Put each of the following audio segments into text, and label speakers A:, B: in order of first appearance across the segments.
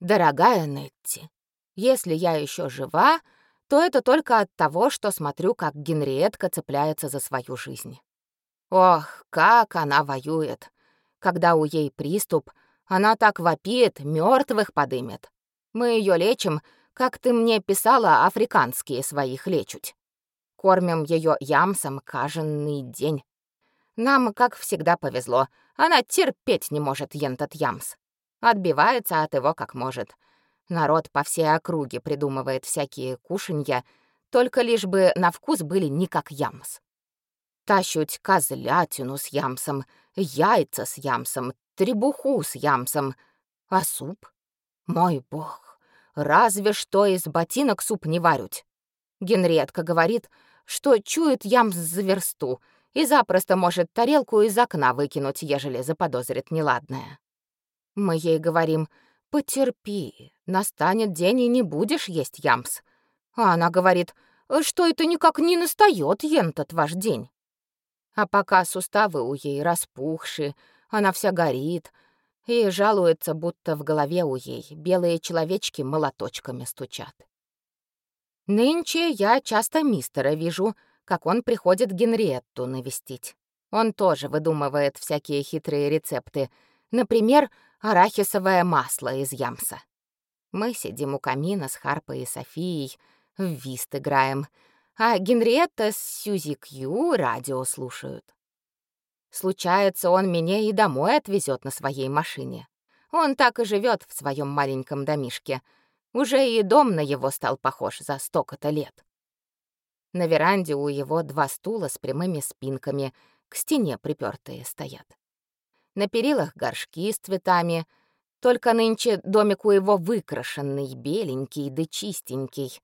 A: Дорогая Нетти, если я еще жива, то это только от того, что смотрю, как Генриетка цепляется за свою жизнь. Ох, как она воюет. Когда у ей приступ, она так вопит, мертвых подымет. Мы ее лечим, как ты мне писала, африканские своих лечуть. Кормим ее ямсом каждый день. Нам, как всегда, повезло. Она терпеть не может ентот ямс. Отбивается от его как может. Народ по всей округе придумывает всякие кушанья, только лишь бы на вкус были не как ямс. Тащуть козлятину с ямсом, яйца с ямсом, требуху с ямсом. А суп? Мой бог, разве что из ботинок суп не варють. Генретка говорит, что чует ямс за версту и запросто может тарелку из окна выкинуть, ежели заподозрит неладное. Мы ей говорим, потерпи, настанет день и не будешь есть ямс. А она говорит, что это никак не настает ентот ваш день. А пока суставы у ей распухшие, она вся горит и жалуется, будто в голове у ей белые человечки молоточками стучат. Нынче я часто мистера вижу, как он приходит Генриетту навестить. Он тоже выдумывает всякие хитрые рецепты. Например, арахисовое масло из ямса. Мы сидим у камина с Харпой и Софией, в вист играем — а Генриетта с Сьюзи Кью радио слушают. Случается, он меня и домой отвезет на своей машине. Он так и живет в своем маленьком домишке. Уже и дом на его стал похож за столько-то лет. На веранде у его два стула с прямыми спинками, к стене припертые стоят. На перилах горшки с цветами, только нынче домик у его выкрашенный, беленький да чистенький,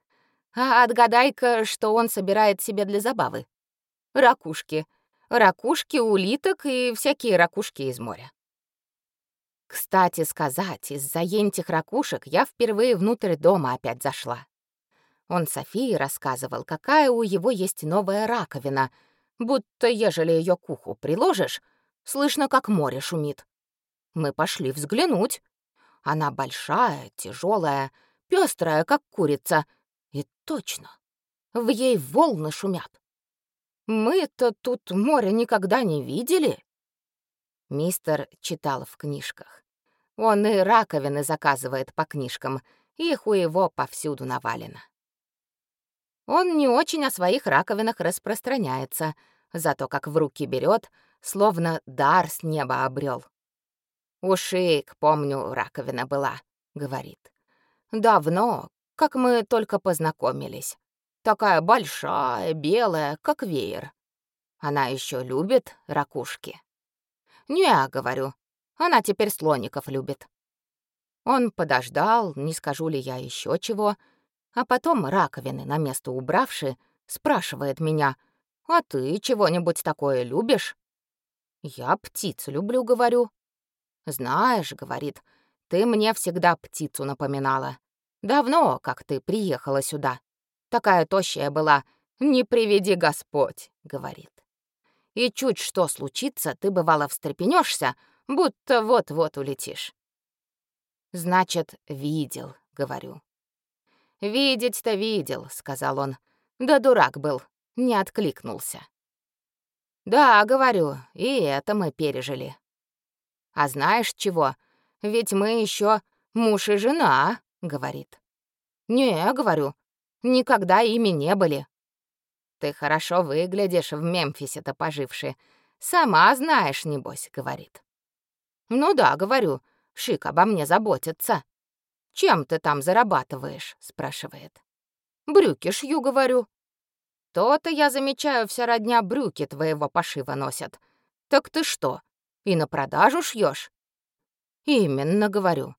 A: а отгадай-ка, что он собирает себе для забавы. Ракушки. Ракушки, улиток и всякие ракушки из моря. Кстати сказать, из-за ентих ракушек я впервые внутрь дома опять зашла. Он Софии рассказывал, какая у его есть новая раковина, будто ежели ее к уху приложишь, слышно, как море шумит. Мы пошли взглянуть. Она большая, тяжелая, пестрая, как курица — и точно, в ей волны шумят. Мы-то тут море никогда не видели. Мистер читал в книжках. Он и раковины заказывает по книжкам, их у его повсюду навалено. Он не очень о своих раковинах распространяется, зато как в руки берет, словно дар с неба обрел. «Ушик, помню, раковина была», — говорит. «Давно, как мы только познакомились. Такая большая, белая, как веер. Она еще любит ракушки. Не, говорю, она теперь слоников любит. Он подождал, не скажу ли я еще чего, а потом раковины на место убравши, спрашивает меня, «А ты чего-нибудь такое любишь?» «Я птиц люблю», — говорю. «Знаешь», — говорит, — «ты мне всегда птицу напоминала. Давно, как ты приехала сюда. Такая тощая была. Не приведи Господь, говорит. И чуть что случится, ты бывало встрепенешься, будто вот-вот улетишь. Значит, видел, говорю. Видеть-то видел, сказал он. Да дурак был, не откликнулся. Да, говорю, и это мы пережили. А знаешь чего? Ведь мы еще муж и жена, говорит. «Не, — говорю, — никогда ими не были». «Ты хорошо выглядишь в Мемфисе-то поживши. Сама знаешь, небось», — говорит. «Ну да, — говорю, — Шик обо мне заботится». «Чем ты там зарабатываешь?» — спрашивает. «Брюки шью», — говорю. «То-то я замечаю, вся родня брюки твоего пошива носят. Так ты что, и на продажу шьешь? «Именно», — говорю.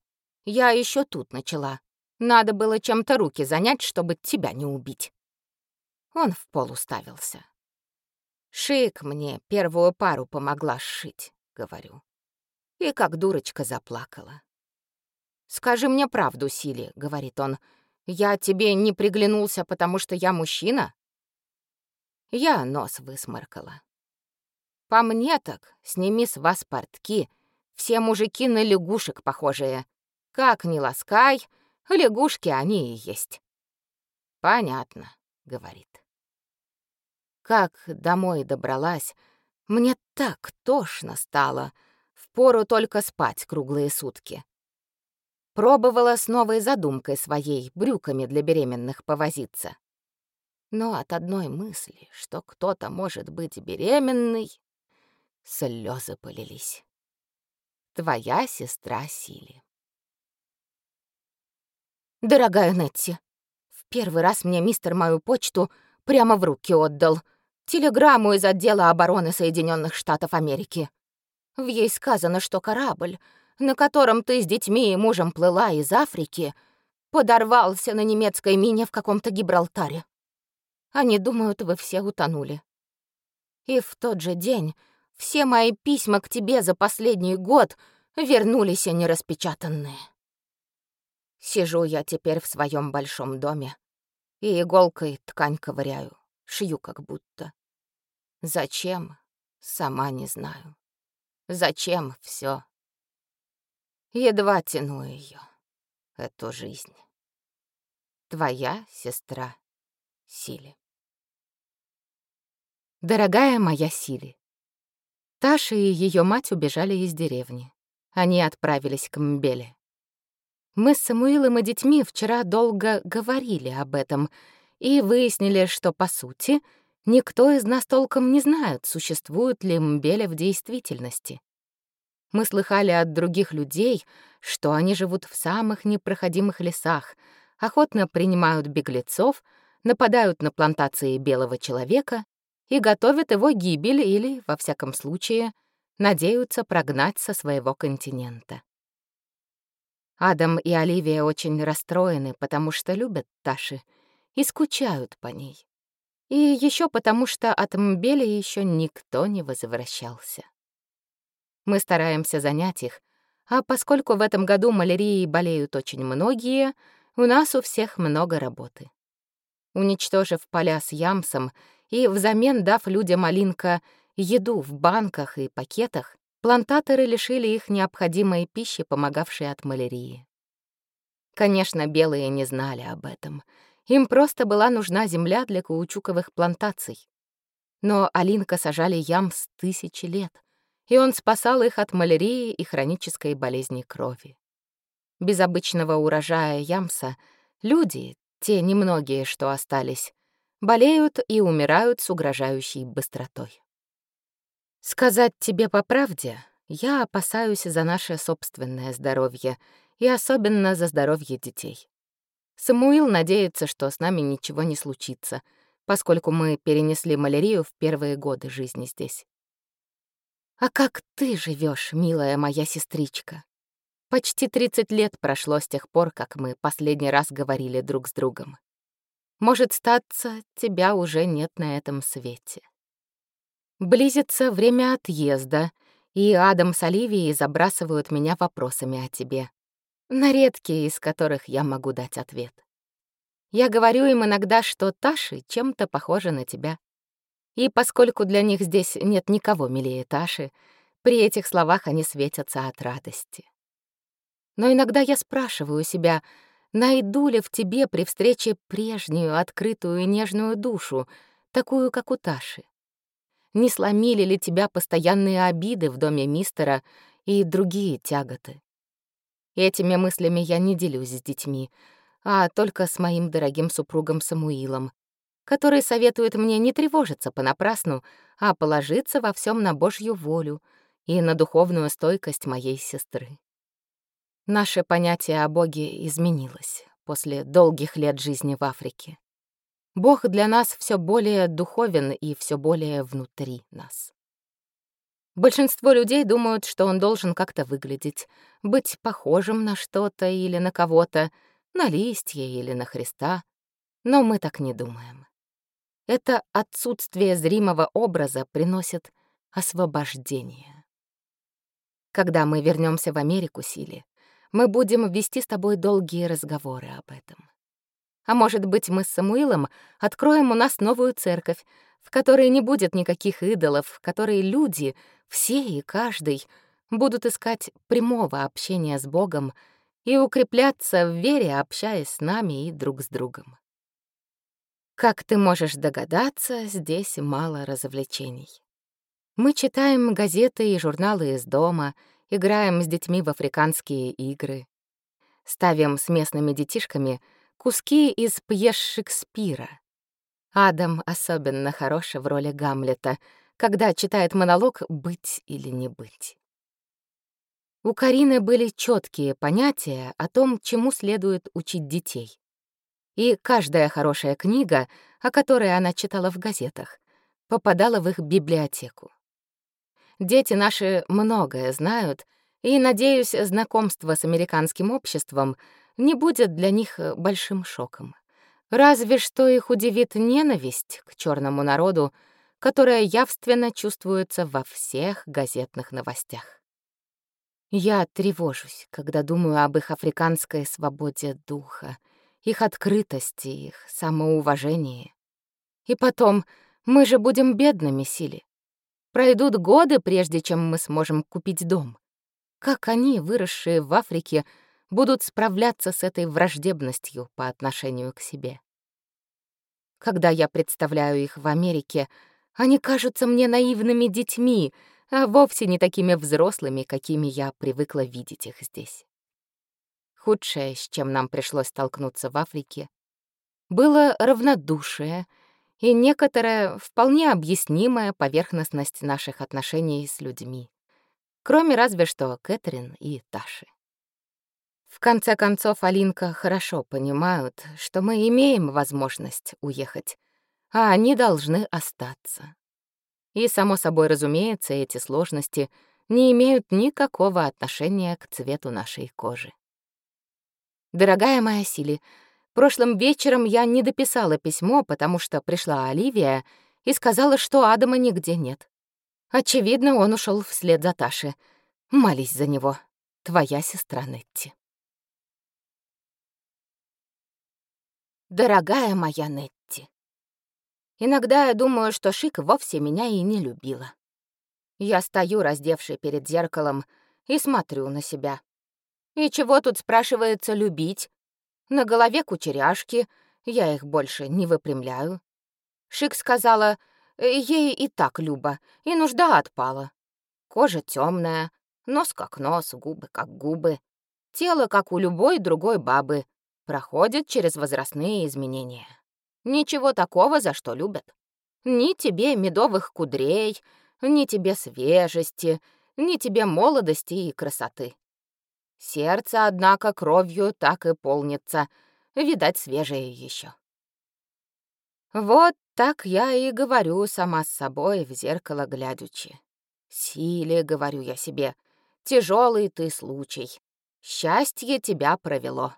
A: Я еще тут начала. Надо было чем-то руки занять, чтобы тебя не убить. Он в пол уставился. Шик мне первую пару помогла сшить, говорю. И как дурочка заплакала. «Скажи мне правду, Сили», — говорит он. «Я тебе не приглянулся, потому что я мужчина?» Я нос высморкала. «По мне так, сними с вас портки. Все мужики на лягушек похожие. Как ни ласкай, лягушки они и есть. Понятно, говорит. Как домой добралась, мне так тошно стало. Впору только спать круглые сутки. Пробовала с новой задумкой своей, брюками для беременных повозиться. Но от одной мысли, что кто-то может быть беременный, слезы полились. Твоя сестра Сили. Дорогая Нетти, в первый раз мне мистер мою почту прямо в руки отдал. Телеграмму из отдела обороны Соединенных Штатов Америки. В ей сказано, что корабль, на котором ты с детьми и мужем плыла из Африки, подорвался на немецкой мине в каком-то Гибралтаре. Они думают, вы все утонули. И в тот же день все мои письма к тебе за последний год вернулись нераспечатанные. Сижу я теперь в своем большом доме и иголкой ткань ковыряю, шью как будто. Зачем? Сама не знаю. Зачем все? Едва тяну ее, эту жизнь. Твоя сестра Сили. Дорогая моя Сили, Таша и ее мать убежали из деревни. Они отправились к Мбеле. Мы с Самуилом и детьми вчера долго говорили об этом и выяснили, что, по сути, никто из нас толком не знает, существует ли Мбеля в действительности. Мы слыхали от других людей, что они живут в самых непроходимых лесах, охотно принимают беглецов, нападают на плантации белого человека и готовят его гибель или, во всяком случае, надеются прогнать со своего континента. Адам и Оливия очень расстроены, потому что любят Таши и скучают по ней. И еще потому, что от Мбели еще никто не возвращался. Мы стараемся занять их, а поскольку в этом году малярией болеют очень многие, у нас у всех много работы. Уничтожив поля с ямсом, и взамен дав людям Алинка еду в банках и пакетах, плантаторы лишили их необходимой пищи, помогавшей от малярии. Конечно, белые не знали об этом. Им просто была нужна земля для каучуковых плантаций. Но Алинка сажали ям с тысячи лет, и он спасал их от малярии и хронической болезни крови. Без обычного урожая ямса люди, те немногие, что остались, болеют и умирают с угрожающей быстротой. Сказать тебе по правде, я опасаюсь за наше собственное здоровье и особенно за здоровье детей. Самуил надеется, что с нами ничего не случится, поскольку мы перенесли малярию в первые годы жизни здесь. А как ты живешь, милая моя сестричка? Почти 30 лет прошло с тех пор, как мы последний раз говорили друг с другом. Может, статься, тебя уже нет на этом свете. Близится время отъезда, и Адам с Оливией забрасывают меня вопросами о тебе, на редкие из которых я могу дать ответ. Я говорю им иногда, что Таши чем-то похожа на тебя. И поскольку для них здесь нет никого милее Таши, при этих словах они светятся от радости. Но иногда я спрашиваю себя, Найду ли в тебе при встрече прежнюю, открытую и нежную душу, такую, как у Таши? Не сломили ли тебя постоянные обиды в доме мистера и другие тяготы? Этими мыслями я не делюсь с детьми, а только с моим дорогим супругом Самуилом, который советует мне не тревожиться понапрасну, а положиться во всем на Божью волю и на духовную стойкость моей сестры. Наше понятие о Боге изменилось после долгих лет жизни в Африке. Бог для нас все более духовен и все более внутри нас. Большинство людей думают, что он должен как-то выглядеть, быть похожим на что-то или на кого-то, на листья или на Христа. Но мы так не думаем. Это отсутствие зримого образа приносит освобождение. Когда мы вернемся в Америку, Сили, мы будем вести с тобой долгие разговоры об этом. А может быть, мы с Самуилом откроем у нас новую церковь, в которой не будет никаких идолов, в которой люди, все и каждый, будут искать прямого общения с Богом и укрепляться в вере, общаясь с нами и друг с другом. Как ты можешь догадаться, здесь мало развлечений. Мы читаем газеты и журналы из дома, играем с детьми в африканские игры, ставим с местными детишками куски из пьес Шекспира. Адам особенно хорош в роли Гамлета, когда читает монолог «Быть или не быть». У Карины были четкие понятия о том, чему следует учить детей. И каждая хорошая книга, о которой она читала в газетах, попадала в их библиотеку. Дети наши многое знают, и, надеюсь, знакомство с американским обществом не будет для них большим шоком. Разве что их удивит ненависть к черному народу, которая явственно чувствуется во всех газетных новостях. Я тревожусь, когда думаю об их африканской свободе духа, их открытости, их самоуважении. И потом, мы же будем бедными, Сили. Пройдут годы, прежде чем мы сможем купить дом. Как они, выросшие в Африке, будут справляться с этой враждебностью по отношению к себе? Когда я представляю их в Америке, они кажутся мне наивными детьми — а вовсе не такими взрослыми, какими я привыкла видеть их здесь. Худшее, с чем нам пришлось столкнуться в Африке, было равнодушие и некоторая вполне объяснимая поверхностность наших отношений с людьми, кроме разве что Кэтрин и Таши. В конце концов, Алинка хорошо понимают, что мы имеем возможность уехать, а они должны остаться. И, само собой разумеется, эти сложности не имеют никакого отношения к цвету нашей кожи. Дорогая моя Сили, прошлым вечером я не дописала письмо, потому что пришла Оливия и сказала, что Адама нигде нет. Очевидно, он ушел вслед за Ташей. Молись за него. Твоя сестра Нетти. Дорогая моя Нетти, Иногда я думаю, что Шик вовсе меня и не любила. Я стою, раздевший перед зеркалом, и смотрю на себя. И чего тут, спрашивается, любить? На голове кучеряшки, я их больше не выпрямляю. Шик сказала, ей и так Люба, и нужда отпала. Кожа темная, нос как нос, губы как губы. Тело, как у любой другой бабы, проходит через возрастные изменения. Ничего такого, за что любят. Ни тебе медовых кудрей, ни тебе свежести, ни тебе молодости и красоты. Сердце, однако, кровью так и полнится, видать, свежее еще. Вот так я и говорю сама с собой в зеркало глядячи. Силе, говорю я себе, тяжелый ты случай. Счастье тебя провело.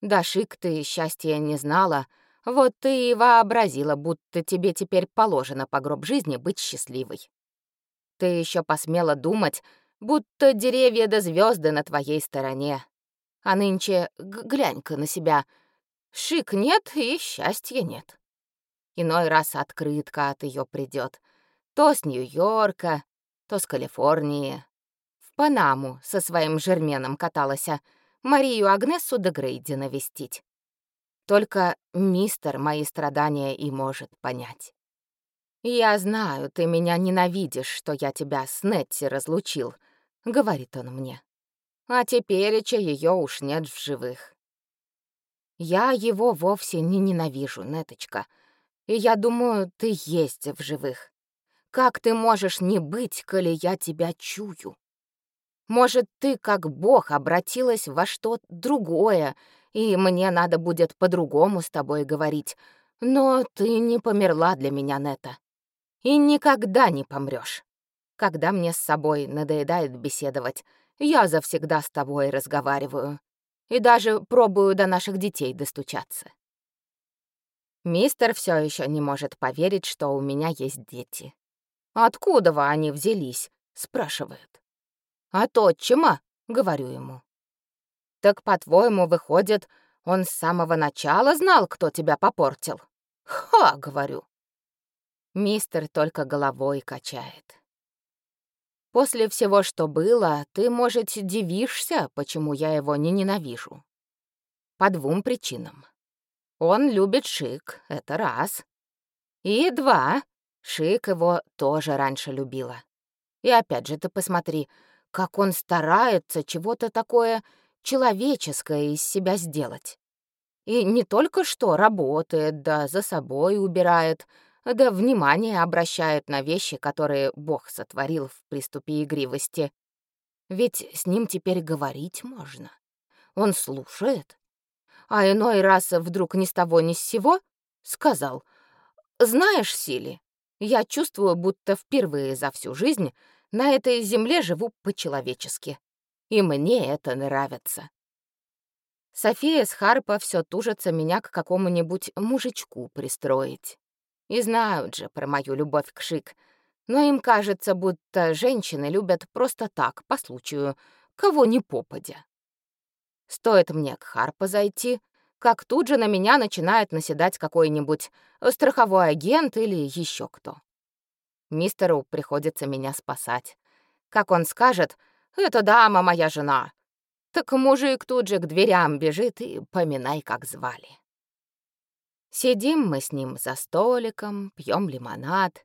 A: Да шик ты счастья не знала, вот ты и вообразила, будто тебе теперь положено по гроб жизни быть счастливой. Ты еще посмела думать, будто деревья да звезды на твоей стороне. А нынче глянь-ка на себя. Шик нет и счастья нет. Иной раз открытка от ее придет. То с Нью-Йорка, то с Калифорнии. В Панаму со своим жерменом каталась, а Марию Агнесу де Грейди навестить. Только мистер мои страдания и может понять. «Я знаю, ты меня ненавидишь, что я тебя с Нетти разлучил», — говорит он мне. «А тепереча ее уж нет в живых». Я его вовсе не ненавижу, Неточка. И я думаю, ты есть в живых. Как ты можешь не быть, коли я тебя чую? Может, ты, как бог, обратилась во что-то другое, и мне надо будет по-другому с тобой говорить. Но ты не померла для меня, Нета. И никогда не помрёшь. Когда мне с собой надоедает беседовать, я завсегда с тобой разговариваю. И даже пробую до наших детей достучаться. Мистер всё ещё не может поверить, что у меня есть дети. «Откуда вы они взялись?» — спрашивает. «От отчима», — говорю ему. Так, по-твоему, выходит, он с самого начала знал, кто тебя попортил? Ха, говорю. Мистер только головой качает. После всего, что было, ты, может, дивишься, почему я его не ненавижу. По двум причинам. Он любит Шик, это раз. И два, Шик его тоже раньше любила. И опять же, ты посмотри, как он старается чего-то такое человеческое из себя сделать. И не только что работает, да за собой убирает, да внимание обращает на вещи, которые Бог сотворил в приступе игривости. Ведь с ним теперь говорить можно. Он слушает. А иной раз вдруг ни с того ни с сего сказал, «Знаешь, Сили, я чувствую, будто впервые за всю жизнь на этой земле живу по-человечески. И мне это нравится. София с Харпа все тужится меня к какому-нибудь мужичку пристроить. И знают же про мою любовь к Шик, но им кажется, будто женщины любят просто так, по случаю, кого ни попадя. Стоит мне к Харпа зайти, как тут же на меня начинает наседать какой-нибудь страховой агент или еще кто. Мистеру приходится меня спасать. Как он скажет, «Это дама моя жена», так мужик тут же к дверям бежит и поминай, как звали. Сидим мы с ним за столиком, пьем лимонад,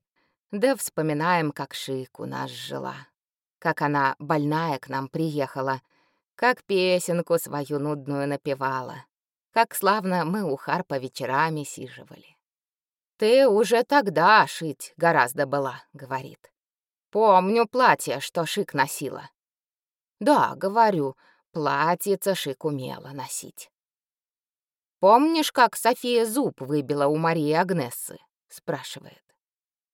A: да вспоминаем, как Шик у нас жила, как она больная к нам приехала, как песенку свою нудную напевала, как славно мы у Харпа вечерами сиживали. «Ты уже тогда шить гораздо была», — говорит. «Помню платье, что Шик носила». «Да, говорю, платьице Шик умела носить». «Помнишь, как София зуб выбила у Марии Агнессы?» — спрашивает.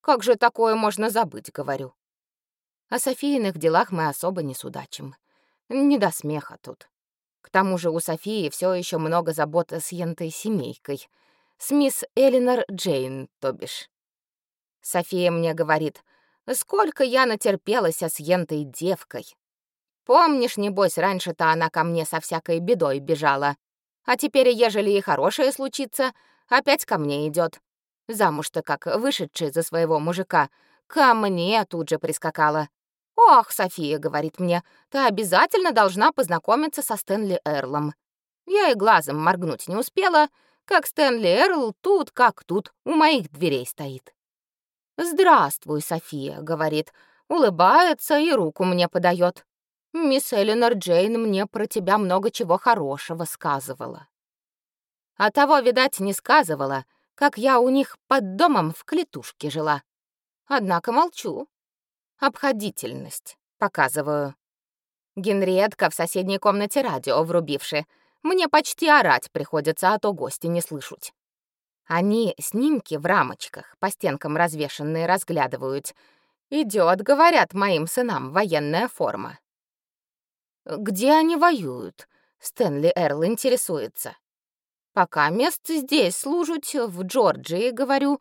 A: «Как же такое можно забыть?» — говорю. О Софийных делах мы особо не судачим. Не до смеха тут. К тому же у Софии все еще много забот с ентой семейкой — с мисс Элинор Джейн, то бишь. София мне говорит, сколько я натерпелась с ентой девкой. Помнишь, небось, раньше-то она ко мне со всякой бедой бежала, а теперь, ежели и хорошее случится, опять ко мне идет. Замуж-то как вышедшая за своего мужика, ко мне тут же прискакала. «Ох, София», — говорит мне, — «ты обязательно должна познакомиться со Стэнли Эрлом». Я и глазом моргнуть не успела, — как Стэнли Эрл тут как тут у моих дверей стоит. «Здравствуй, София», — говорит, улыбается и руку мне подает. «Мисс Эленор Джейн мне про тебя много чего хорошего сказывала». А того, видать, не сказывала, как я у них под домом в клетушке жила. Однако молчу. Обходительность показываю. Генриетка в соседней комнате радио врубивши — мне почти орать приходится, а то гости не слышать. Они снимки в рамочках, по стенкам развешанные, разглядывают. Идет, говорят моим сынам, военная форма. Где они воюют? Стэнли Эрл интересуется. Пока мест здесь служат, в Джорджии, говорю,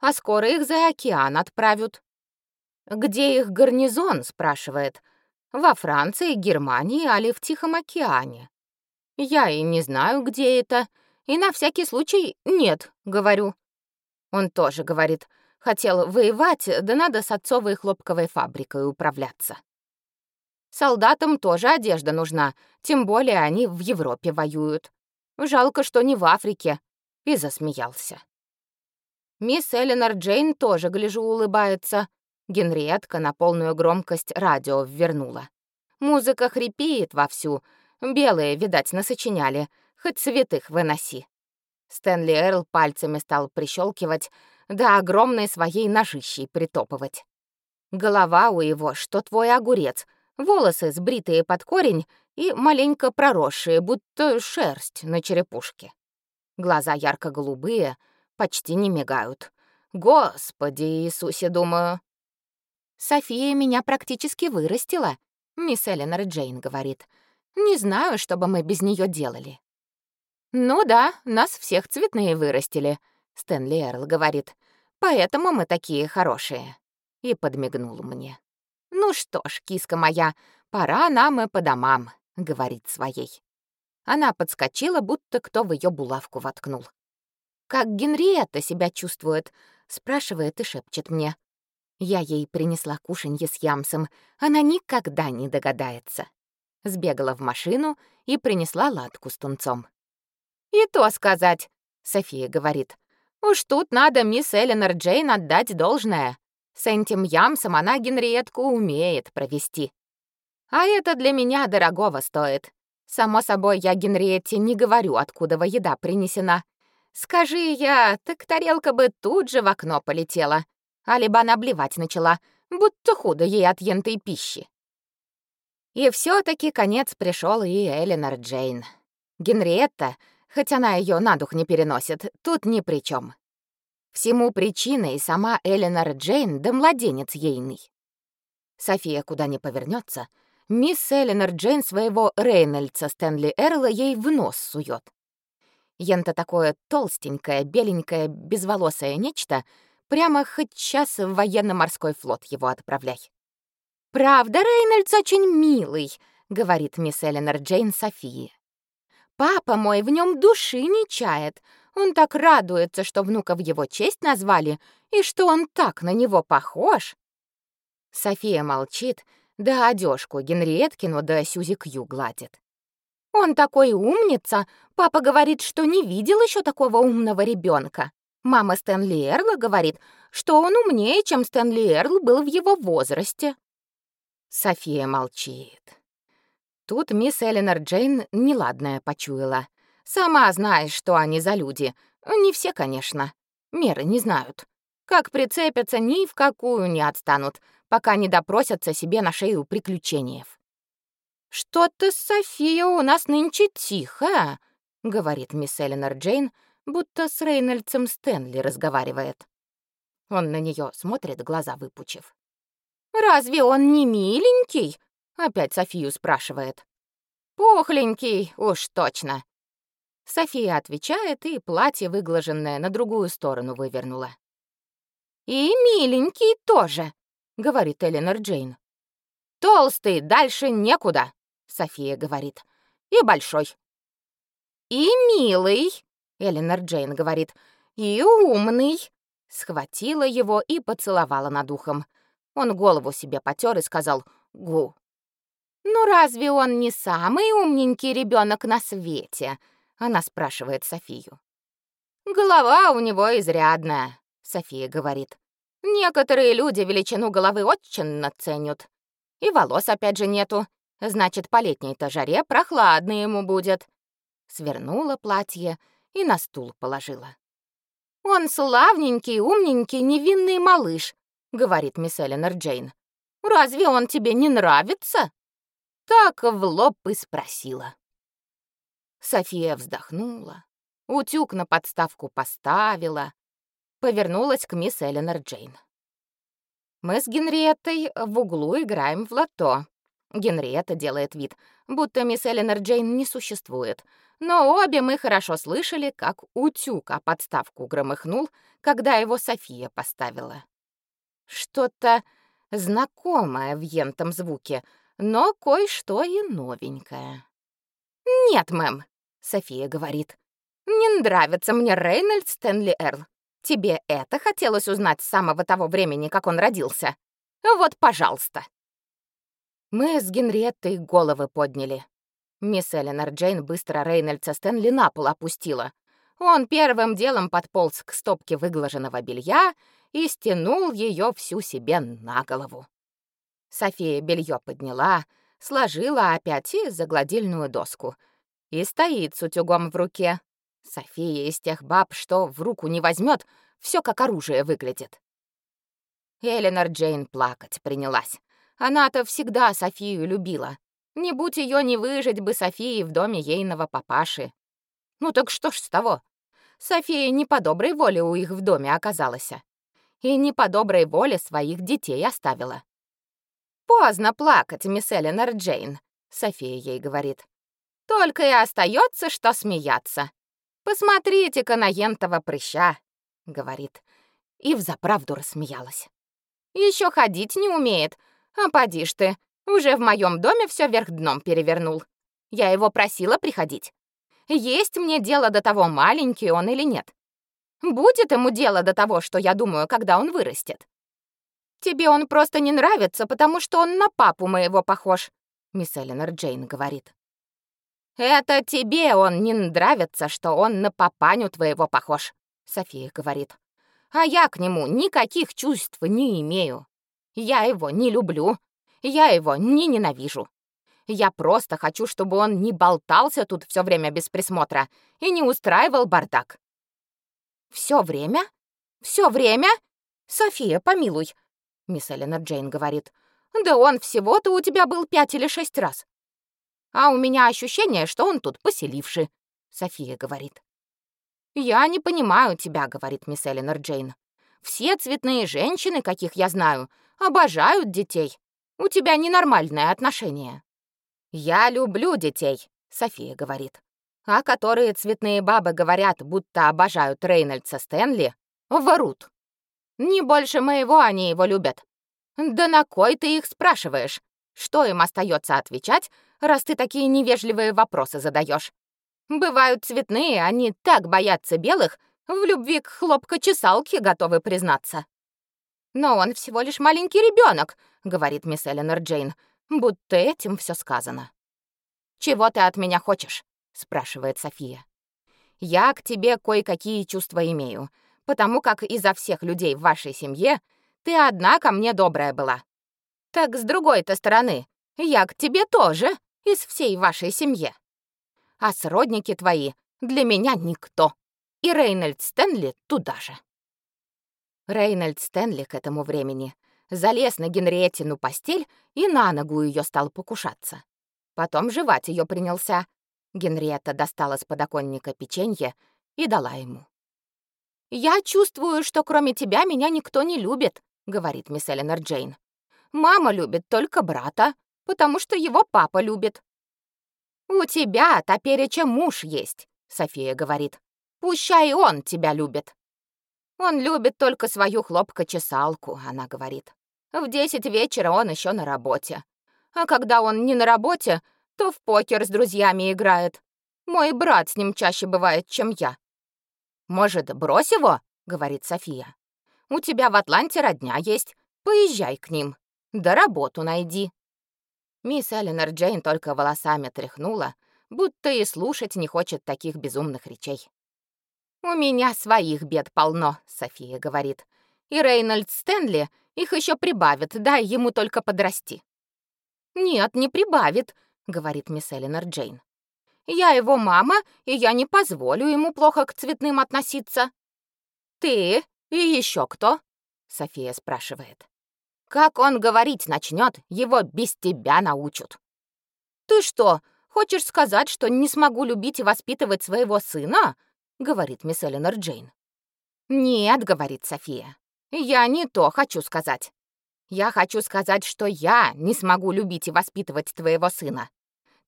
A: а скоро их за океан отправят. Где их гарнизон, спрашивает. Во Франции, Германии, али в Тихом океане. Я и не знаю, где это, и на всякий случай нет, говорю. Он тоже говорит, хотел воевать, да надо с отцовой хлопковой фабрикой управляться. Солдатам тоже одежда нужна, тем более они в Европе воюют. Жалко, что не в Африке. И засмеялся. Мисс Эленор Джейн тоже, гляжу, улыбается. Генриетка на полную громкость радио ввернула. Музыка хрипит вовсю, Белые, видать, насочиняли, хоть святых выноси. Стэнли Эрл пальцами стал прищелкивать, да огромной своей ножищей притопывать. Голова у его, что твой огурец, волосы сбритые под корень и маленько проросшие, будто шерсть на черепушке. Глаза ярко-голубые, почти не мигают. Господи Иисусе, думаю. София меня практически вырастила, мисс Эленор Джейн говорит. Не знаю, что бы мы без нее делали. Ну да, нас всех цветные вырастили, Стэнли Эрл говорит. Поэтому мы такие хорошие. И подмигнул мне. Ну что ж, киска моя, пора нам и по домам, говорит своей. Она подскочила, будто кто в ее булавку воткнул. Как Генриетта себя чувствует, спрашивает и шепчет мне. Я ей принесла кушанье с ямсом. Она никогда не догадается. Сбегала в машину и принесла латку с тунцом. «И то сказать», — София говорит. «Уж тут надо мисс Эленор Джейн отдать должное. С этим ямсом она Генриетку умеет провести. А это для меня дорогого стоит. Само собой, я Генриетте не говорю, откуда во еда принесена. Скажи я, так тарелка бы тут же в окно полетела а либо она блевать начала, будто худо ей от ентой пищи. И все таки конец пришел и Эленор Джейн. Генриетта, хоть она ее на дух не переносит, тут ни при чем. Всему причиной сама Эленор Джейн да младенец ейный. София куда ни повернется, мисс Эленор Джейн своего Рейнольдса Стэнли Эрла ей в нос сует. Ента такое толстенькое, беленькое, безволосое нечто — Прямо хоть час в военно-морской флот его отправляй. «Правда, Рейнольдс очень милый», — говорит мисс Эленор Джейн Софии. «Папа мой в нем души не чает. Он так радуется, что внука в его честь назвали, и что он так на него похож». София молчит, да одежку Генриеткину да Сюзи Кью гладит. «Он такой умница! Папа говорит, что не видел еще такого умного ребенка. Мама Стэнли Эрла говорит, что он умнее, чем Стэнли Эрл был в его возрасте. София молчит. Тут мисс Эленор Джейн неладное почуяла. Сама знаешь, что они за люди. Не все, конечно. Меры не знают. Как прицепятся, ни в какую не отстанут, пока не допросятся себе на шею приключений. «Что-то, София, у нас нынче тихо», — говорит мисс Эленор Джейн, — будто с Рейнольдсом Стэнли разговаривает. Он на нее смотрит, глаза выпучив. «Разве он не миленький?» — опять Софию спрашивает. «Пухленький, уж точно». София отвечает, и платье, выглаженное, на другую сторону вывернула. «И миленький тоже», — говорит Эленор Джейн. «Толстый, дальше некуда», — София говорит. «И большой». «И милый», Эленор Джейн говорит. «И умный!» Схватила его и поцеловала над ухом. Он голову себе потер и сказал «Гу». «Ну разве он не самый умненький ребенок на свете?» Она спрашивает Софию. «Голова у него изрядная», — София говорит. «Некоторые люди величину головы очень наценят. И волос опять же нету. Значит, по летней-то жаре прохладно ему будет». Свернула платье и на стул положила. «Он славненький, умненький, невинный малыш», — говорит мисс Эленор Джейн. «Разве он тебе не нравится?» Так в лоб и спросила. София вздохнула, утюг на подставку поставила, повернулась к мисс Эленор Джейн. «Мы с Генриеттой в углу играем в лото». Генриетта делает вид, будто мисс Эленор Джейн не существует, но обе мы хорошо слышали, как утюг о подставку громыхнул, когда его София поставила. Что-то знакомое в ентом звуке, но кое-что и новенькое. «Нет, мэм», — София говорит, — «не нравится мне Рейнольд Стэнли Эрл. Тебе это хотелось узнать с самого того времени, как он родился? Вот, пожалуйста». Мы с Генриеттой головы подняли. Мисс Эленор Джейн быстро Рейнольдса Стэнли на пол опустила. Он первым делом подполз к стопке выглаженного белья и стянул ее всю себе на голову. София белье подняла, сложила опять и за гладильную доску. И стоит с утюгом в руке. София из тех баб, что в руку не возьмет, все как оружие выглядит. Эленор Джейн плакать принялась. Она-то всегда Софию любила. Не будь ее, не выжить бы Софии в доме ейного папаши. Ну так что ж с того? София не по доброй воле у их в доме оказалась. И не по доброй воле своих детей оставила. «Поздно плакать, мисс Эленор Джейн», — София ей говорит. «Только и остается, что смеяться. Посмотрите-ка на ентова прыща», — говорит. И взаправду рассмеялась. Еще ходить не умеет, а поди ж ты, уже в моем доме все вверх дном перевернул. Я его просила приходить. Есть мне дело до того, маленький он или нет. Будет ему дело до того, что я думаю, когда он вырастет. Тебе он просто не нравится, потому что он на папу моего похож, мисс Эленор Джейн говорит. Это тебе он не нравится, что он на папаню твоего похож, София говорит. А я к нему никаких чувств не имею. Я его не люблю. Я его не ненавижу. Я просто хочу, чтобы он не болтался тут все время без присмотра и не устраивал бардак. Все время? Все время? София, помилуй, мисс Элена Джейн говорит. Да он всего-то у тебя был пять или шесть раз. А у меня ощущение, что он тут поселивший, София говорит. Я не понимаю тебя, говорит мисс Эленор Джейн. Все цветные женщины, каких я знаю, обожают детей. У тебя ненормальное отношение. Я люблю детей, София говорит. А которые цветные бабы говорят, будто обожают Рейнольдса Стэнли, врут. Не больше моего они его любят. Да на кой ты их спрашиваешь? Что им остается отвечать, раз ты такие невежливые вопросы задаешь? Бывают цветные, они так боятся белых, в любви к хлопкочесалке готовы признаться. Но он всего лишь маленький ребенок, говорит мисс Эленор Джейн, будто этим все сказано. Чего ты от меня хочешь? спрашивает София. Я к тебе кое-какие чувства имею, потому как изо всех людей в вашей семье ты одна ко мне добрая была. Так с другой-то стороны, я к тебе тоже из всей вашей семьи. А сродники твои для меня никто. И Рейнольд Стэнли туда же. Рейнольд Стэнли к этому времени залез на Генриеттину постель и на ногу ее стал покушаться. Потом жевать ее принялся. Генриетта достала с подоконника печенье и дала ему. «Я чувствую, что кроме тебя меня никто не любит», — говорит мисс Эленор Джейн. «Мама любит только брата, потому что его папа любит». «У тебя топереча муж есть», — София говорит. «Пущай он тебя любит». «Он любит только свою хлопкочесалку», — она говорит. В десять вечера он еще на работе. А когда он не на работе, то в покер с друзьями играет. Мой брат с ним чаще бывает, чем я. Может, брось его, говорит София. У тебя в Атланте родня есть. Поезжай к ним. Да работу найди. Мисс Эленор Джейн только волосами тряхнула, будто и слушать не хочет таких безумных речей. «У меня своих бед полно», — София говорит. «И Рейнольд Стэнли их еще прибавит, дай ему только подрасти». «Нет, не прибавит», — говорит мисс Эленор Джейн. «Я его мама, и я не позволю ему плохо к цветным относиться». «Ты и еще кто?» — София спрашивает. «Как он говорить начнет, его без тебя научат». «Ты что, хочешь сказать, что не смогу любить и воспитывать своего сына?» — говорит мисс Эленор Джейн. «Нет», — говорит София, я не то хочу сказать. Я хочу сказать, что я не смогу любить и воспитывать твоего сына.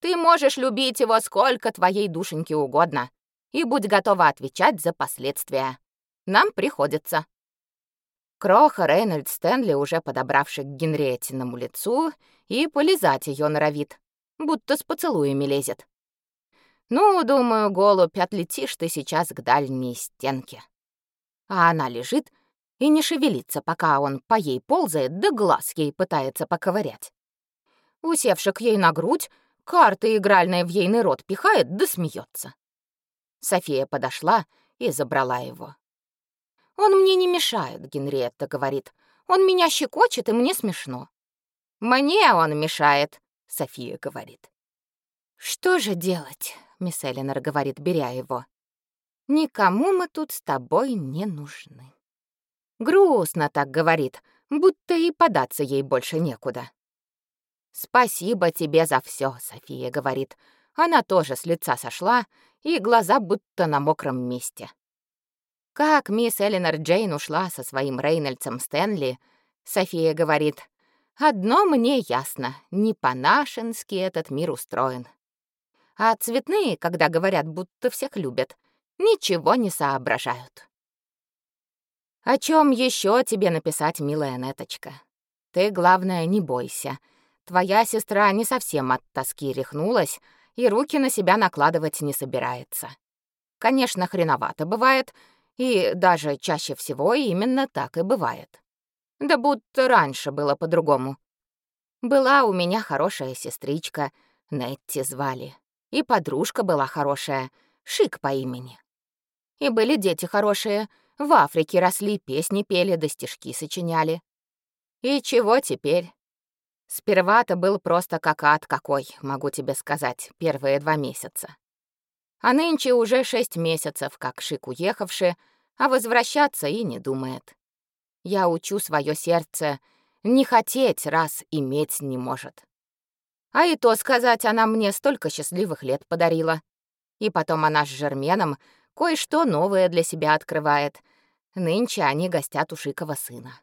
A: Ты можешь любить его сколько твоей душеньке угодно, и будь готова отвечать за последствия. Нам приходится. Кроха Рейнольд Стэнли, уже подобравший к Генриеттиному лицу, и полизать ее норовит, будто с поцелуями лезет. Ну, думаю, голубь, отлетишь ты сейчас к дальней стенке. А она лежит и не шевелится, пока он по ей ползает, да глаз ей пытается поковырять. Усевши к ей на грудь, карты игральные в ейный рот пихает да смеется. София подошла и забрала его. «Он мне не мешает», — Генриетта говорит. «Он меня щекочет, и мне смешно». «Мне он мешает», — София говорит. «Что же делать?» — мисс Эленор говорит, беря его. «Никому мы тут с тобой не нужны». Грустно так говорит, будто и податься ей больше некуда. «Спасибо тебе за все, София говорит. Она тоже с лица сошла, и глаза будто на мокром месте. Как мисс Эленор Джейн ушла со своим Рейнольдсом Стэнли, София говорит, «Одно мне ясно, не по-нашенски этот мир устроен». А цветные, когда говорят, будто всех любят, ничего не соображают. О чем еще тебе написать, милая Неточка? Ты, главное, не бойся. Твоя сестра не совсем от тоски рехнулась и руки на себя накладывать не собирается. Конечно, хреновато бывает, и даже чаще всего именно так и бывает. Да будто раньше было по-другому. Была у меня хорошая сестричка, Нетти звали. И подружка была хорошая, Шик по имени. И были дети хорошие, в Африке росли, песни пели, да стишки сочиняли. И чего теперь? Сперва-то был просто как ад какой, могу тебе сказать, первые два месяца. А нынче уже шесть месяцев, как Шик уехавший, а возвращаться и не думает. Я учу свое сердце не хотеть, раз иметь не может. А и то сказать, она мне столько счастливых лет подарила. И потом она с Жерменом кое-что новое для себя открывает. Нынче они гостят у Шикова сына.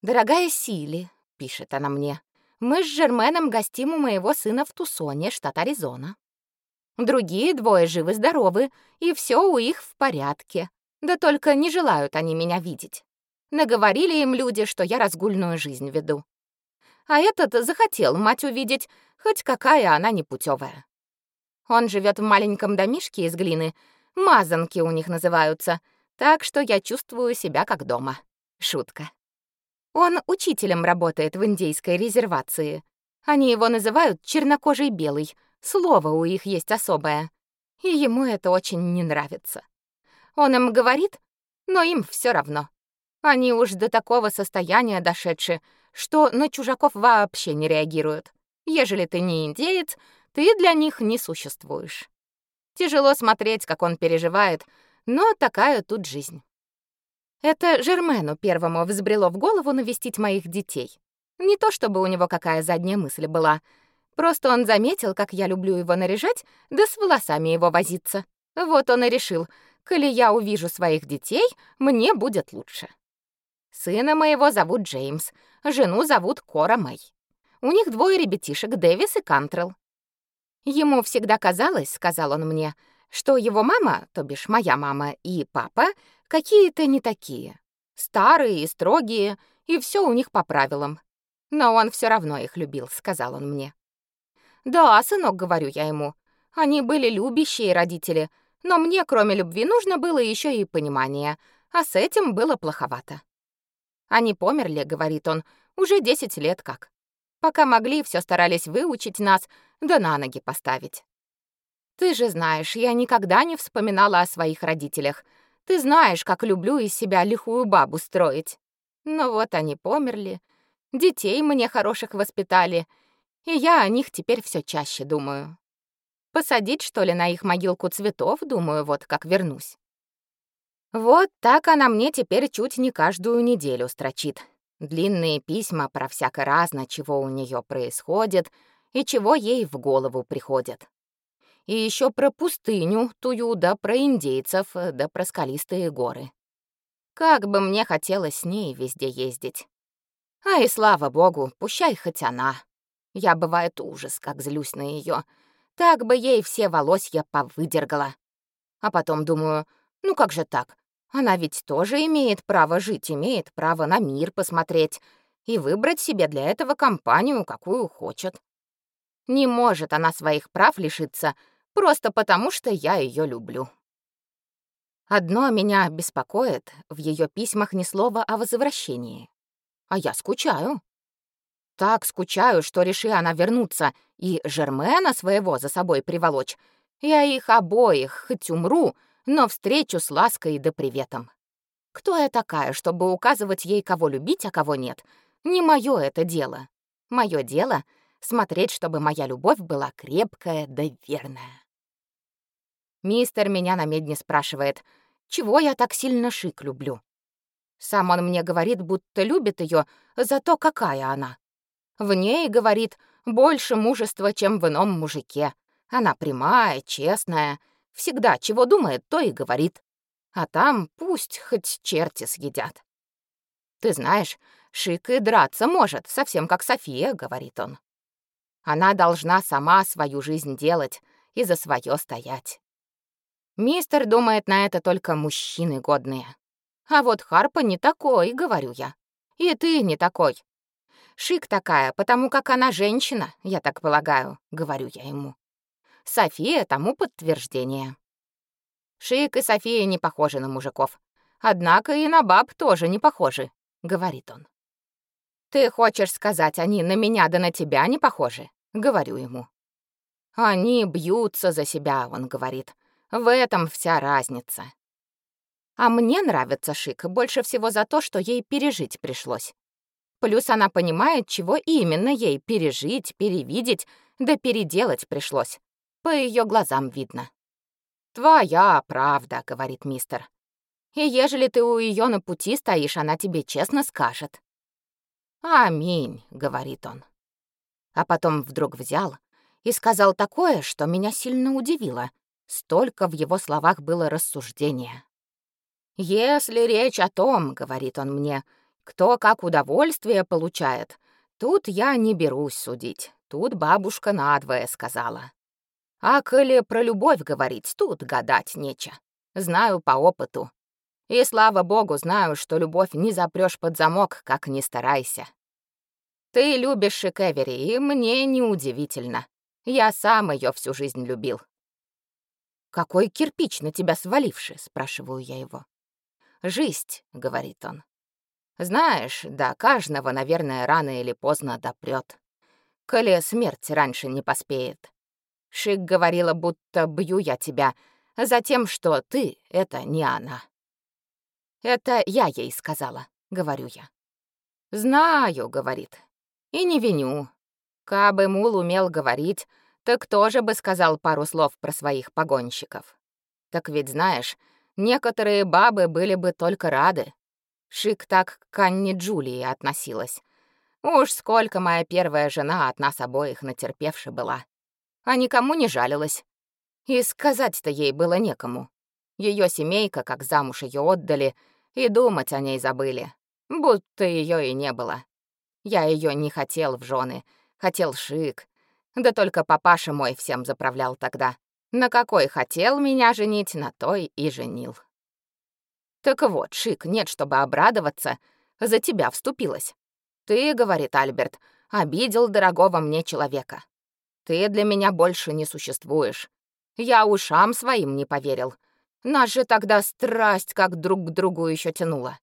A: «Дорогая Сили», — пишет она мне, — «мы с Жерменом гостим у моего сына в Тусоне, штат Аризона. Другие двое живы-здоровы, и все у их в порядке. Да только не желают они меня видеть. Наговорили им люди, что я разгульную жизнь веду. А этот захотел мать увидеть, хоть какая она непутевая. Он живет в маленьком домишке из глины, мазанки у них называются, так что я чувствую себя как дома. Шутка. Он учителем работает в индейской резервации. Они его называют чернокожий белый. Слово у них есть особое. И ему это очень не нравится. Он им говорит, но им все равно. Они уж до такого состояния дошедшие, что на чужаков вообще не реагируют. Ежели ты не индеец, ты для них не существуешь. Тяжело смотреть, как он переживает, но такая тут жизнь. Это Жермену первому взбрело в голову навестить моих детей. Не то чтобы у него какая задняя мысль была, просто он заметил, как я люблю его наряжать, да с волосами его возиться. Вот он и решил, коли я увижу своих детей, мне будет лучше. Сына моего зовут Джеймс, жену зовут Кора Мэй. У них двое ребятишек, Дэвис и Кантрелл. Ему всегда казалось, сказал он мне, что его мама, то бишь моя мама и папа, какие-то не такие. Старые и строгие, и все у них по правилам. Но он все равно их любил, сказал он мне. Да, сынок, говорю я ему. Они были любящие родители, но мне, кроме любви, нужно было еще и понимание, а с этим было плоховато. Они померли, говорит он, уже 10 лет как. Пока могли, все старались выучить нас, да на ноги поставить. Ты же знаешь, я никогда не вспоминала о своих родителях. Ты знаешь, как люблю из себя лихую бабу строить. Но вот они померли, детей мне хороших воспитали, и я о них теперь все чаще думаю. Посадить, что ли, на их могилку цветов, думаю, вот как вернусь. Вот так она мне теперь чуть не каждую неделю строчит. Длинные письма про всякое разное, чего у нее происходит и чего ей в голову приходит. И еще про пустыню тую, да про индейцев, да про скалистые горы. Как бы мне хотелось с ней везде ездить. А и слава богу, пущай хоть она. Я, бывает, ужас, как злюсь на ее. Так бы ей все волосья повыдергала. А потом думаю, ну как же так? Она ведь тоже имеет право жить, имеет право на мир посмотреть и выбрать себе для этого компанию, какую хочет. Не может она своих прав лишиться просто потому, что я ее люблю. Одно меня беспокоит, в ее письмах ни слова о возвращении. А я скучаю. Так скучаю, что реши она вернуться и Жермена своего за собой приволочь. Я их обоих, хоть умру, но встречу с лаской да приветом. Кто я такая, чтобы указывать ей, кого любить, а кого нет? Не моё это дело. Моё дело — смотреть, чтобы моя любовь была крепкая да верная. Мистер меня на медне спрашивает, чего я так сильно Шик люблю. Сам он мне говорит, будто любит её за то, какая она. В ней, говорит, больше мужества, чем в ином мужике. Она прямая, честная, Всегда чего думает, то и говорит. А там пусть хоть черти съедят. Ты знаешь, Шик и драться может, совсем как София, говорит он. Она должна сама свою жизнь делать и за свое стоять. Мистер думает на это только мужчины годные. А вот Харпа не такой, говорю я. И ты не такой. Шик такая, потому как она женщина, я так полагаю, говорю я ему. София тому подтверждение. Шик и София не похожи на мужиков. Однако и на баб тоже не похожи. говорит он. Ты хочешь сказать, они на меня да на тебя не похожи? говорю ему. Они бьются за себя, он говорит. В этом вся разница. А мне нравится Шик больше всего за то, что ей пережить пришлось. Плюс она понимает, чего именно ей пережить, перевидеть, да переделать пришлось. По ее глазам видно. «Твоя правда», — говорит мистер. «И ежели ты у ее на пути стоишь, она тебе честно скажет». «Аминь», — говорит он. А потом вдруг взял и сказал такое, что меня сильно удивило. Столько в его словах было рассуждения. «Если речь о том, — говорит он мне, — кто как удовольствие получает, тут я не берусь судить, тут бабушка надвое сказала. А коли про любовь говорить, тут гадать нече. Знаю по опыту. И слава богу, знаю, что любовь не запрёшь под замок, как ни старайся. Ты любишь Шикевери, и мне неудивительно. Я сам её всю жизнь любил. «Какой кирпич на тебя сваливший?» — спрашиваю я его. «Жизнь», — говорит он. «Знаешь, да каждого, наверное, рано или поздно допрёт. Коли смерть раньше не поспеет. Шик говорила, будто бью я тебя, за тем, что ты — это не она. Это я ей сказала, говорю я. Знаю, говорит, и не виню. Кабы Мул умел говорить, так тоже бы сказал пару слов про своих погонщиков. Так ведь знаешь, некоторые бабы были бы только рады. Шик так к Анне Джулии относилась. Уж сколько моя первая жена от нас обоих натерпевши была а никому не жалилась. И сказать-то ей было некому. Ее семейка, как замуж ее отдали, и думать о ней забыли, будто ее и не было. Я ее не хотел в жены, хотел шик. Да только папаша мой всем заправлял тогда. На какой хотел меня женить, на той и женил. Так вот, шик, нет, чтобы обрадоваться, за тебя вступилась. Ты, говорит Альберт, обидел дорогого мне человека. Ты для меня больше не существуешь. Я ушам своим не поверил. Нас же тогда страсть как друг к другу еще тянула.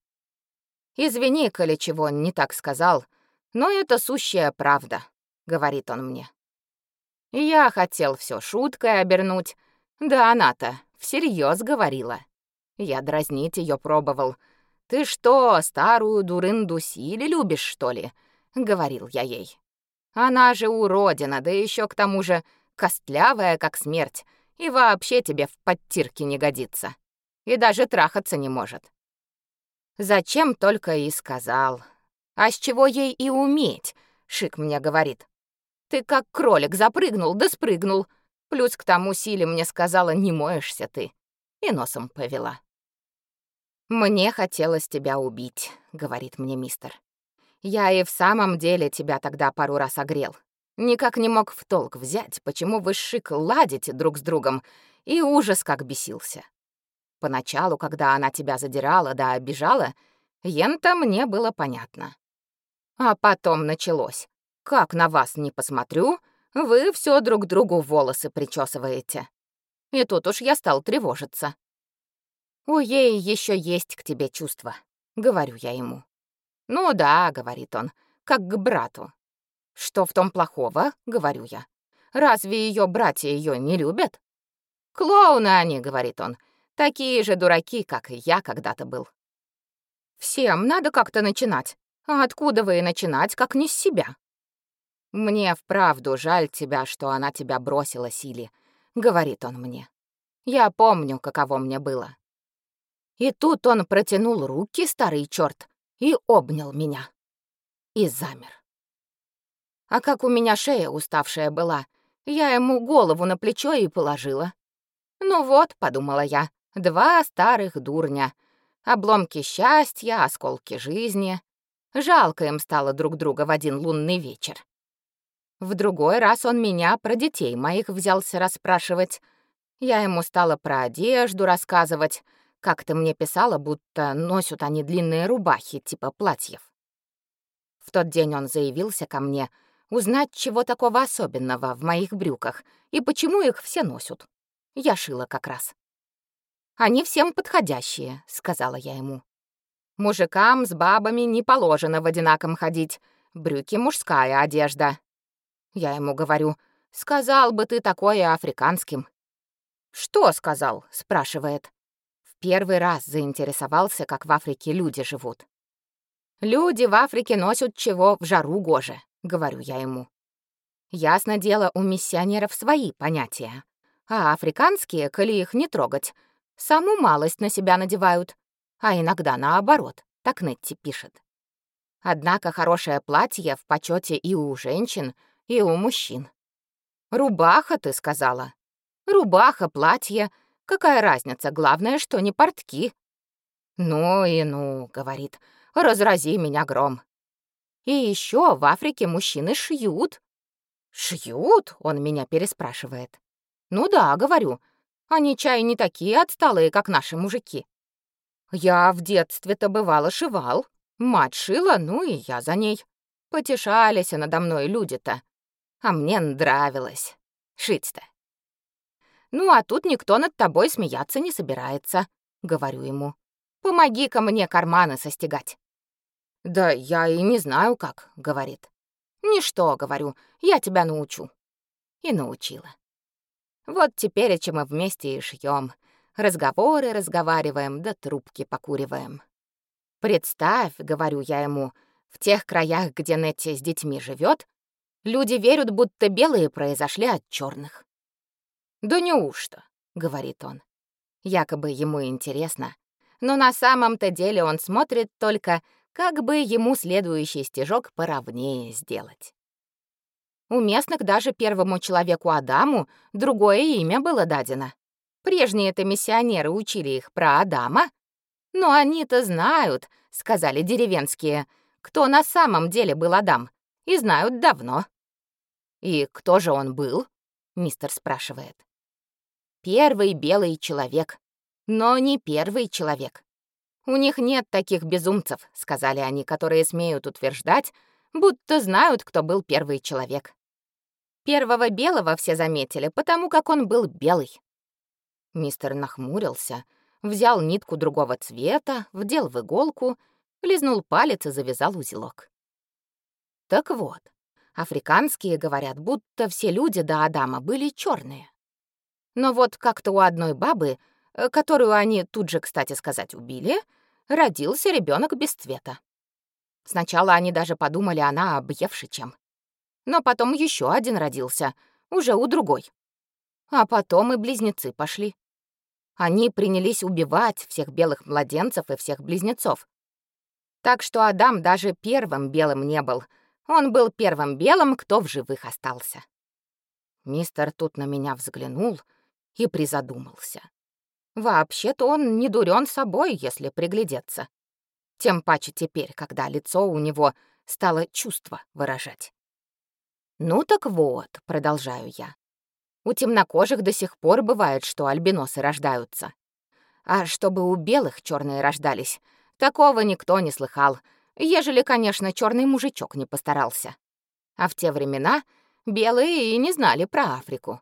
A: Извини, коли чего не так сказал, но это сущая правда, говорит он мне. Я хотел все шуткой обернуть, да она-то всерьез говорила. Я дразнить ее пробовал. Ты что, старую дурынду Сили любишь, что ли? говорил я ей. Она же уродина, да еще к тому же костлявая, как смерть, и вообще тебе в подтирке не годится. И даже трахаться не может. Зачем только и сказал. А с чего ей и уметь, Шик мне говорит. Ты как кролик запрыгнул да спрыгнул. Плюс к тому силе мне сказала, не моешься ты. И носом повела. «Мне хотелось тебя убить», — говорит мне мистер. Я и в самом деле тебя тогда пару раз огрел. Никак не мог в толк взять, почему вы шик ладите друг с другом, и ужас как бесился. Поначалу, когда она тебя задирала да обижала, ента мне было понятно. А потом началось. Как на вас не посмотрю, вы все друг другу волосы причесываете. И тут уж я стал тревожиться. У ей еще есть к тебе чувства, говорю я ему. «Ну да», — говорит он, — «как к брату». «Что в том плохого?» — говорю я. «Разве ее братья ее не любят?» «Клоуны они», — говорит он, — «такие же дураки, как и я когда-то был». «Всем надо как-то начинать. А откуда вы начинать, как не с себя?» «Мне вправду жаль тебя, что она тебя бросила, Сили», — говорит он мне. «Я помню, каково мне было». И тут он протянул руки, старый черт, и обнял меня. И замер. А как у меня шея уставшая была, я ему голову на плечо и положила. «Ну вот», — подумала я, — «два старых дурня. Обломки счастья, осколки жизни. Жалко им стало друг друга в один лунный вечер». В другой раз он меня про детей моих взялся расспрашивать. Я ему стала про одежду рассказывать, как ты мне писала, будто носят они длинные рубахи, типа платьев. В тот день он заявился ко мне узнать, чего такого особенного в моих брюках и почему их все носят. Я шила как раз. «Они всем подходящие», — сказала я ему. Мужикам с бабами не положено в одинаком ходить. Брюки — мужская одежда. Я ему говорю, сказал бы ты такое африканским. «Что сказал?» — спрашивает. В первый раз заинтересовался, как в Африке люди живут. «Люди в Африке носят чего в жару гоже», — говорю я ему. Ясно дело, у миссионеров свои понятия. А африканские, коли их не трогать, саму малость на себя надевают. А иногда наоборот, так Нетти пишет. Однако хорошее платье в почете и у женщин, и у мужчин. «Рубаха, ты сказала?» «Рубаха, платье. Какая разница? Главное, что не портки». «Ну и ну», — говорит, — «разрази меня гром». И еще в Африке мужчины шьют. «Шьют?» — он меня переспрашивает. «Ну да, говорю. Они чай не такие отсталые, как наши мужики. Я в детстве-то бывало шивал. Мать шила, ну и я за ней. Потешались надо мной люди-то. А мне нравилось. Шить-то. Ну, а тут никто над тобой смеяться не собирается, говорю ему. Помоги-ка мне карманы состегать. Да я и не знаю как, говорит. Ничто, говорю, я тебя научу. И научила. Вот теперь, чем мы вместе и шьем. Разговоры разговариваем, да трубки покуриваем. Представь, говорю я ему, в тех краях, где Нетти с детьми живет, люди верят, будто белые произошли от черных. Да неужто, говорит он. Якобы ему интересно, но на самом-то деле он смотрит только, как бы ему следующий стежок поровнее сделать. У местных даже первому человеку Адаму другое имя было дадено. Прежние-то миссионеры учили их про Адама. Но они-то знают, сказали деревенские, кто на самом деле был Адам, и знают давно. И кто же он был? Мистер спрашивает. Первый белый человек, но не первый человек. У них нет таких безумцев, сказали они, которые смеют утверждать, будто знают, кто был первый человек. Первого белого все заметили, потому как он был белый. Мистер нахмурился, взял нитку другого цвета, вдел в иголку, лизнул палец и завязал узелок. Так вот, африканские говорят, будто все люди до Адама были черные. Но вот как-то у одной бабы, э, которую они тут же, кстати сказать, убили, родился ребенок без цвета. Сначала они даже подумали, она объевши чем. Но потом еще один родился, уже у другой. А потом и близнецы пошли. Они принялись убивать всех белых младенцев и всех близнецов. Так что Адам даже первым белым не был. Он был первым белым, кто в живых остался. Мистер тут на меня взглянул и призадумался. Вообще-то он не дурен собой, если приглядеться. Тем паче теперь, когда лицо у него стало чувство выражать. «Ну так вот», — продолжаю я, у темнокожих до сих пор бывает, что альбиносы рождаются. А чтобы у белых черные рождались, такого никто не слыхал, ежели, конечно, черный мужичок не постарался. А в те времена белые и не знали про Африку.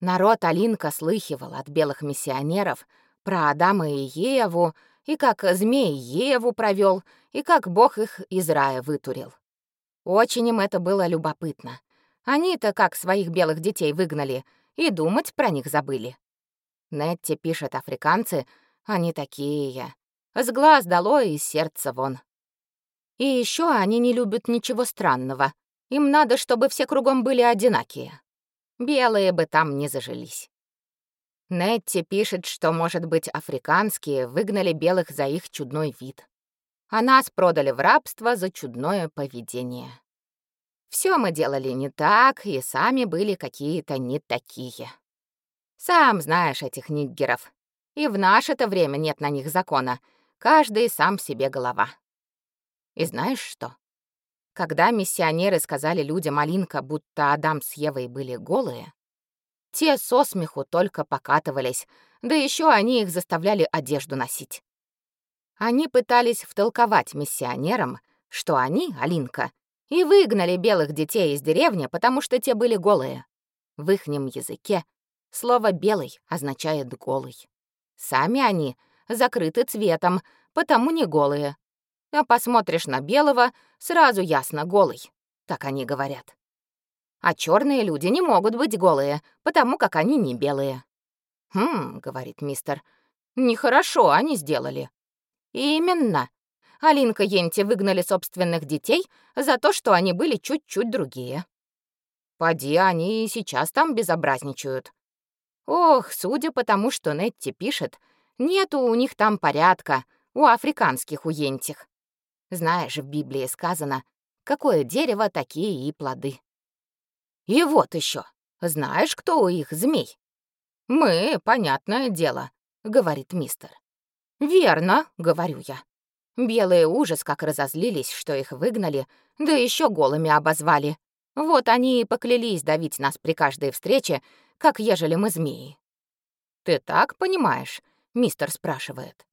A: Народ Алинка слыхивал от белых миссионеров про Адама и Еву, и как змей Еву провел, и как Бог их из рая вытурил. Очень им это было любопытно. Они-то как своих белых детей выгнали, и думать про них забыли. Нетти пишет африканцы, они такие. С глаз долой и сердца вон. И еще они не любят ничего странного. Им надо, чтобы все кругом были одинакие. Белые бы там не зажились. Нетти пишет, что, может быть, африканские выгнали белых за их чудной вид. А нас продали в рабство за чудное поведение. Все мы делали не так, и сами были какие-то не такие. Сам знаешь этих ниггеров. И в наше-то время нет на них закона. Каждый сам себе голова. И знаешь что? Когда миссионеры сказали людям Алинка, будто Адам с Евой были голые, те со смеху только покатывались, да еще они их заставляли одежду носить. Они пытались втолковать миссионерам, что они, Алинка, и выгнали белых детей из деревни, потому что те были голые. В ихнем языке слово «белый» означает «голый». Сами они закрыты цветом, потому не голые. А посмотришь на белого, сразу ясно голый, так они говорят. А черные люди не могут быть голые, потому как они не белые. «Хм», — говорит мистер, — «нехорошо они сделали». «Именно. Алинка Йенти выгнали собственных детей за то, что они были чуть-чуть другие. Поди, они и сейчас там безобразничают. Ох, судя по тому, что Нетти пишет, нету у них там порядка, у африканских уентих. Знаешь, в Библии сказано, какое дерево, такие и плоды. И вот еще, знаешь, кто у их змей? Мы, понятное дело, говорит мистер. Верно, говорю я. Белые ужас как разозлились, что их выгнали, да еще голыми обозвали. Вот они и поклялись давить нас при каждой встрече, как ежели мы змеи. «Ты так понимаешь?» — мистер спрашивает.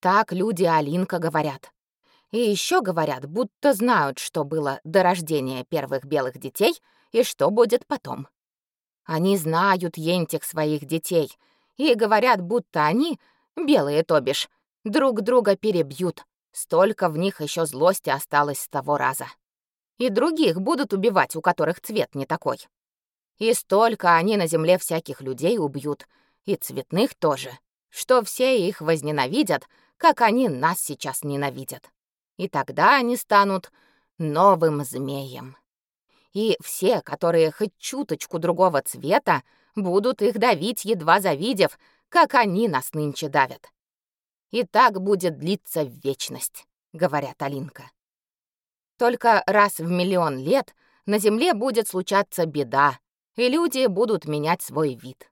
A: «Так люди Алинка говорят. И еще говорят, будто знают, что было до рождения первых белых детей и что будет потом. Они знают ентих своих детей и говорят, будто они, белые то бишь, друг друга перебьют. Столько в них еще злости осталось с того раза. И других будут убивать, у которых цвет не такой. И столько они на земле всяких людей убьют, и цветных тоже, что все их возненавидят, как они нас сейчас ненавидят. И тогда они станут новым змеем. И все, которые хоть чуточку другого цвета, будут их давить, едва завидев, как они нас нынче давят. И так будет длиться вечность, говорят Алинка. Только раз в миллион лет на Земле будет случаться беда, и люди будут менять свой вид.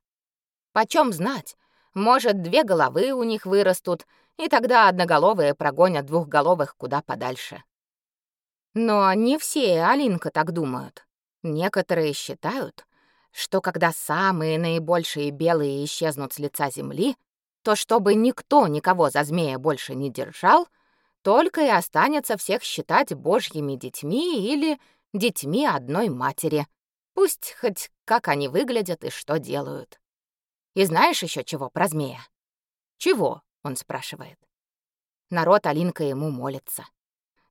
A: Почем знать, может, две головы у них вырастут, и тогда одноголовые прогонят двухголовых куда подальше. Но не все, Алинка, так думают. Некоторые считают, что когда самые наибольшие белые исчезнут с лица Земли, то чтобы никто никого за змея больше не держал, только и останется всех считать божьими детьми или детьми одной матери. Пусть хоть как они выглядят и что делают. И знаешь еще чего про змея? Чего? Он спрашивает. Народ Алинка ему молится.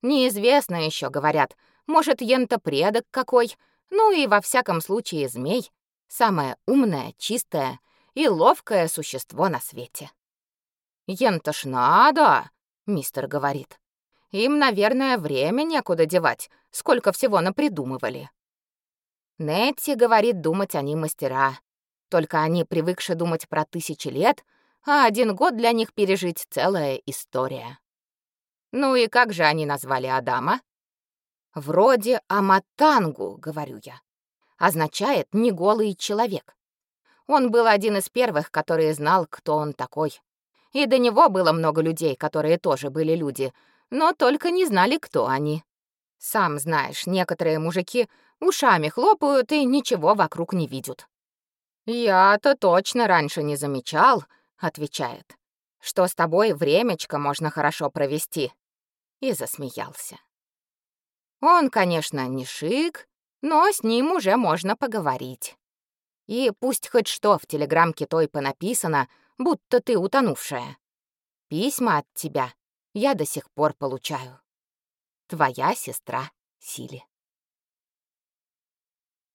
A: Неизвестно еще, говорят, может, ента предок какой, ну и во всяком случае змей — самое умное, чистое и ловкое существо на свете. «Ем-то ж надо», — мистер говорит. «Им, наверное, время некуда девать, сколько всего напридумывали». Нетти говорит, думать они мастера. Только они привыкши думать про тысячи лет, а один год для них пережить целая история. Ну и как же они назвали Адама? Вроде Аматангу, говорю я. Означает «не голый человек». Он был один из первых, который знал, кто он такой. И до него было много людей, которые тоже были люди, но только не знали, кто они. Сам знаешь, некоторые мужики ушами хлопают и ничего вокруг не видят. «Я-то точно раньше не замечал», — отвечает, «что с тобой времечко можно хорошо провести». И засмеялся. Он, конечно, не шик, но с ним уже можно поговорить. И пусть хоть что в телеграмке той понаписано, будто ты утонувшая. Письма от тебя я до сих пор получаю. Твоя сестра Сили.